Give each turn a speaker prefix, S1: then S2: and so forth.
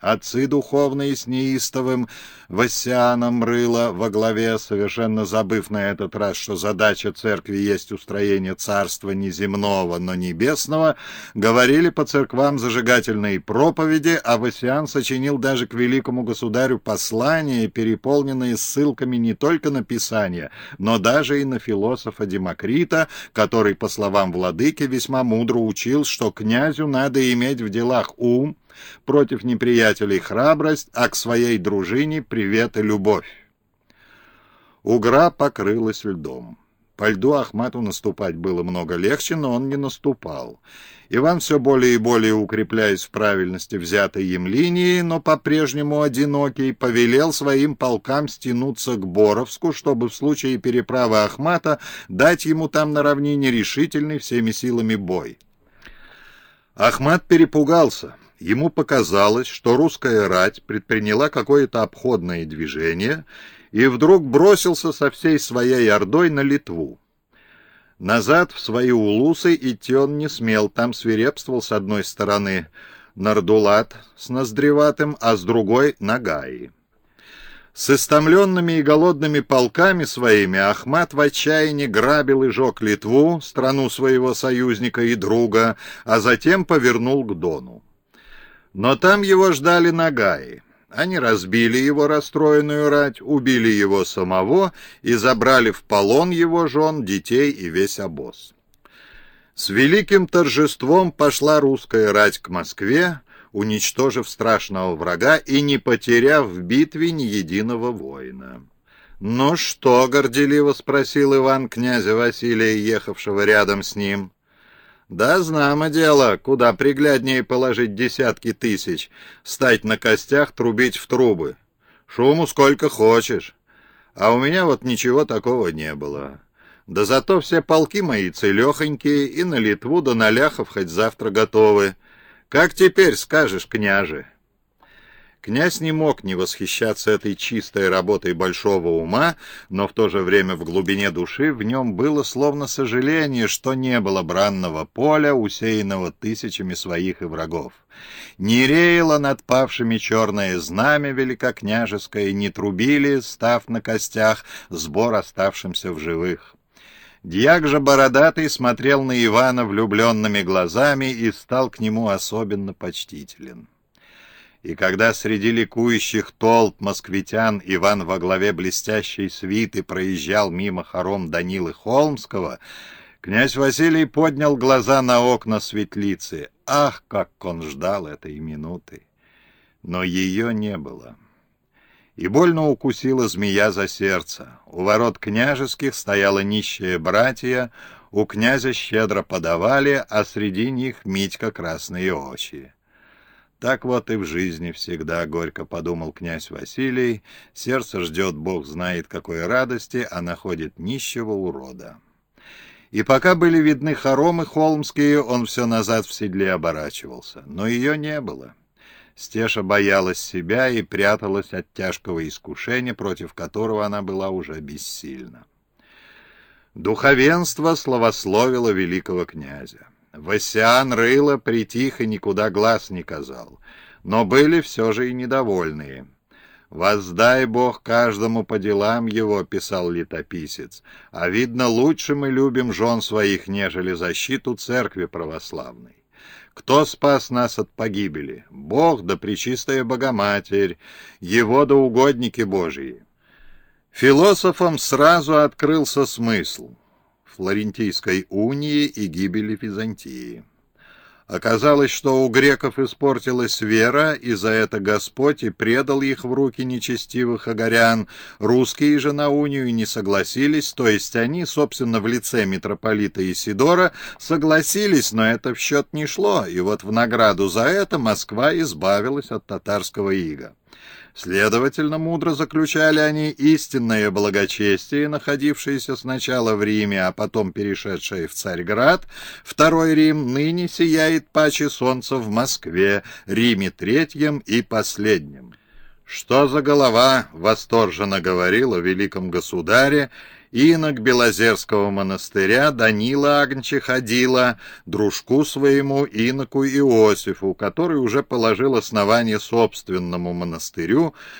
S1: Отцы духовные с неистовым Вассианом Рыло во главе, совершенно забыв на этот раз, что задача церкви есть устроение царства не земного, но небесного, говорили по церквам зажигательные проповеди, а Вассиан сочинил даже к великому государю послания, переполненные ссылками не только на Писание, но даже и на философа Демокрита, который, по словам владыки, весьма мудро учил, что князю надо иметь в делах ум, против неприятелей храбрость, а к своей дружине привет и любовь. Угра покрылась льдом. По льду Ахмату наступать было много легче, но он не наступал. Иван все более и более укрепляясь в правильности взятой им линии, но по-прежнему одинокий, повелел своим полкам стянуться к Боровску, чтобы в случае переправы Ахмата дать ему там на равнине решительный всеми силами бой. Ахмат перепугался. Ему показалось, что русская рать предприняла какое-то обходное движение и вдруг бросился со всей своей ордой на Литву. Назад в свои улусы идти он не смел, там свирепствовал с одной стороны Нардулат с Ноздреватым, а с другой — Нагаи. С истомленными и голодными полками своими Ахмат в отчаянии грабил и жег Литву, страну своего союзника и друга, а затем повернул к Дону. Но там его ждали Нагаи. Они разбили его расстроенную рать, убили его самого и забрали в полон его жен, детей и весь обоз. С великим торжеством пошла русская рать к Москве, уничтожив страшного врага и не потеряв в битве ни единого воина. «Ну что?» — горделиво спросил Иван князя Василия, ехавшего рядом с ним. Да, знамо дело, куда пригляднее положить десятки тысяч, стать на костях, трубить в трубы. Шуму сколько хочешь. А у меня вот ничего такого не было. Да зато все полки мои целехонькие, и на Литву да на Ляхов хоть завтра готовы. Как теперь скажешь, княже?» Князь не мог не восхищаться этой чистой работой большого ума, но в то же время в глубине души в нем было словно сожаление, что не было бранного поля, усеянного тысячами своих и врагов. Не реяло над павшими черное знамя великокняжеское, не трубили, став на костях, сбор оставшимся в живых. Дьяк же бородатый смотрел на Ивана влюбленными глазами и стал к нему особенно почтителен. И когда среди ликующих толп москвитян Иван во главе блестящей свиты проезжал мимо хором Данилы Холмского, князь Василий поднял глаза на окна светлицы. Ах, как он ждал этой минуты! Но ее не было. И больно укусила змея за сердце. У ворот княжеских стояла нищая братья, у князя щедро подавали, а среди них Митька Красные Очи. Так вот и в жизни всегда, — горько подумал князь Василий, — сердце ждет, бог знает какой радости, а находит нищего урода. И пока были видны хоромы холмские, он все назад в седле оборачивался, но ее не было. Стеша боялась себя и пряталась от тяжкого искушения, против которого она была уже бессильна. Духовенство славословило великого князя. Васян рыло притих и никуда глаз не казал, но были все же и недовольные. «Воздай Бог каждому по делам его», — писал летописец, «а видно, лучше мы любим жен своих, нежели защиту церкви православной. Кто спас нас от погибели? Бог да Пречистая Богоматерь, Его да угодники Божьи». Философам сразу открылся смысл — Флорентийской унии и гибели Византии. Оказалось, что у греков испортилась вера, и за это Господь и предал их в руки нечестивых огорян. Русские же на унию не согласились, то есть они, собственно, в лице митрополита Исидора, согласились, но это в счет не шло, и вот в награду за это Москва избавилась от татарского ига. Следовательно, мудро заключали они истинное благочестие, находившееся сначала в Риме, а потом перешедшее в Царьград. Второй Рим ныне сияет паче солнца в Москве, Риме третьем и последнем. «Что за голова?» — восторженно говорил о великом государе, Инок Белозерского монастыря Данила Агнче ходила дружку своему иноку Иосифу, который уже положил основание собственному монастырю,